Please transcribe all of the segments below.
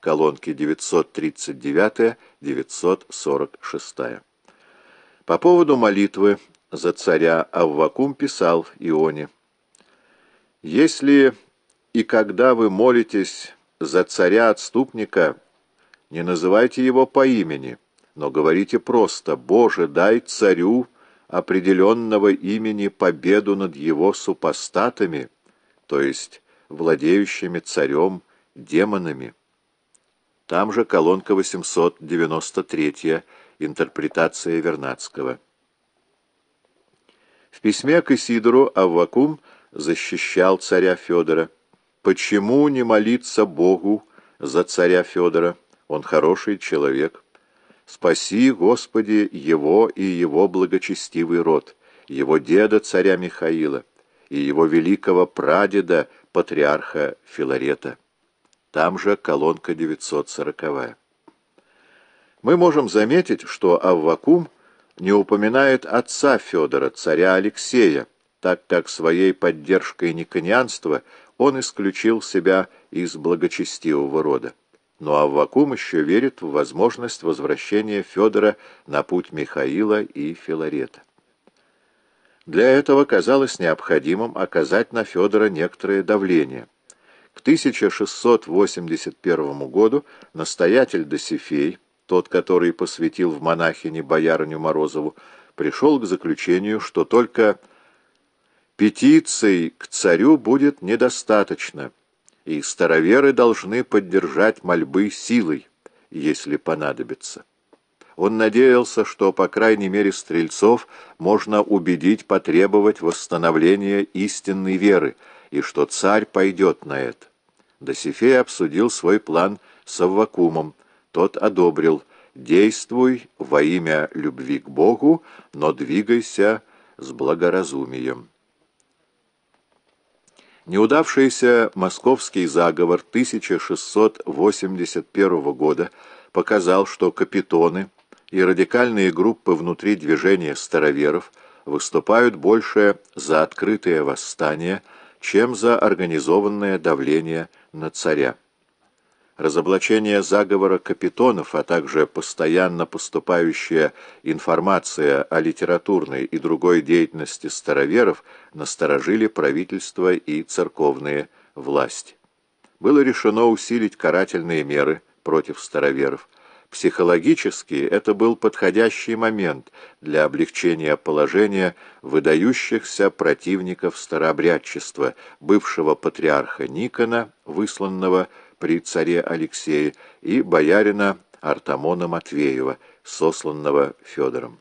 колонки 939-946. По поводу молитвы за царя Аввакум писал Ионе, «Если и когда вы молитесь за царя-отступника, не называйте его по имени, но говорите просто «Боже, дай царю определенного имени победу над его супостатами», то есть владеющими царем демонами. Там же колонка 893, интерпретация Вернадского. В письме к Исидору Аввакум защищал царя Федора. «Почему не молиться Богу за царя Федора? Он хороший человек. Спаси, Господи, его и его благочестивый род, его деда царя Михаила и его великого прадеда, патриарха Филарета». Там же колонка 940. Мы можем заметить, что Аввакум не упоминает отца Федора, царя Алексея, так как своей поддержкой никонианства он исключил себя из благочестивого рода. Но Аввакум еще верит в возможность возвращения Федора на путь Михаила и Филарета. Для этого казалось необходимым оказать на Федора некоторое давление. К 1681 году настоятель Досифей, тот, который посвятил в монахини боярыню Морозову, пришел к заключению, что только петиций к царю будет недостаточно, и староверы должны поддержать мольбы силой, если понадобится. Он надеялся, что, по крайней мере, стрельцов можно убедить потребовать восстановления истинной веры, и что царь пойдет на это. Досифей обсудил свой план с Аввакумом, тот одобрил «Действуй во имя любви к Богу, но двигайся с благоразумием». Неудавшийся московский заговор 1681 года показал, что капитоны и радикальные группы внутри движения староверов выступают больше за открытое восстание, чем за организованное давление на царя разоблачение заговора капитонов, а также постоянно поступающая информация о литературной и другой деятельности староверов насторожили правительство и церковные власти. Было решено усилить карательные меры против староверов. Психологически это был подходящий момент для облегчения положения выдающихся противников старообрядчества, бывшего патриарха Никона, высланного при царе Алексее, и боярина Артамона Матвеева, сосланного Федором.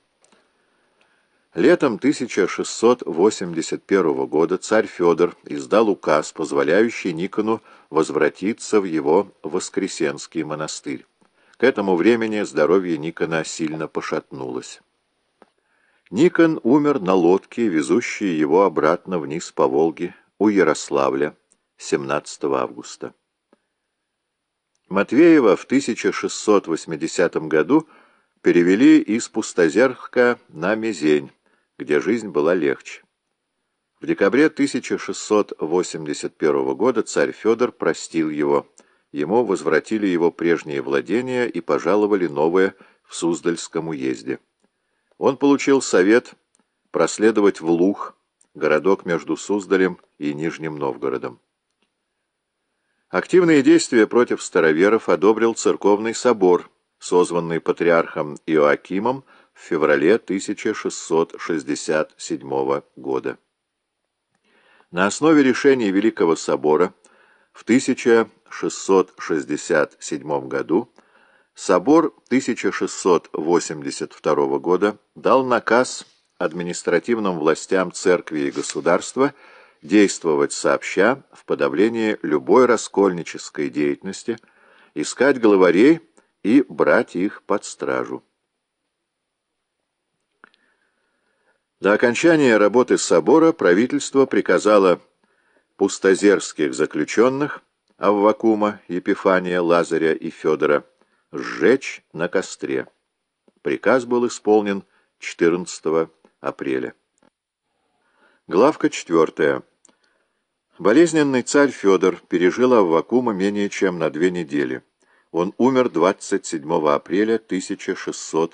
Летом 1681 года царь Федор издал указ, позволяющий Никону возвратиться в его Воскресенский монастырь. К этому времени здоровье Никона сильно пошатнулось. Никон умер на лодке, везущей его обратно вниз по Волге, у Ярославля, 17 августа. Матвеева в 1680 году перевели из Пустозерска на Мезень, где жизнь была легче. В декабре 1681 года царь Федор простил его. Ему возвратили его прежние владения и пожаловали новое в Суздальском уезде. Он получил совет проследовать в Лух, городок между Суздалем и Нижним Новгородом. Активные действия против староверов одобрил церковный собор, созванный патриархом Иоакимом в феврале 1667 года. На основе решений Великого собора в 1667 году собор 1682 года дал наказ административным властям церкви и государства – действовать сообща в подавлении любой раскольнической деятельности, искать главарей и брать их под стражу. До окончания работы собора правительство приказало пустозерских заключенных Аввакума, Епифания, Лазаря и Федора сжечь на костре. Приказ был исполнен 14 апреля. Главка четвертая. Болезненный царь Федор пережил Аввакума менее чем на две недели. Он умер 27 апреля 1600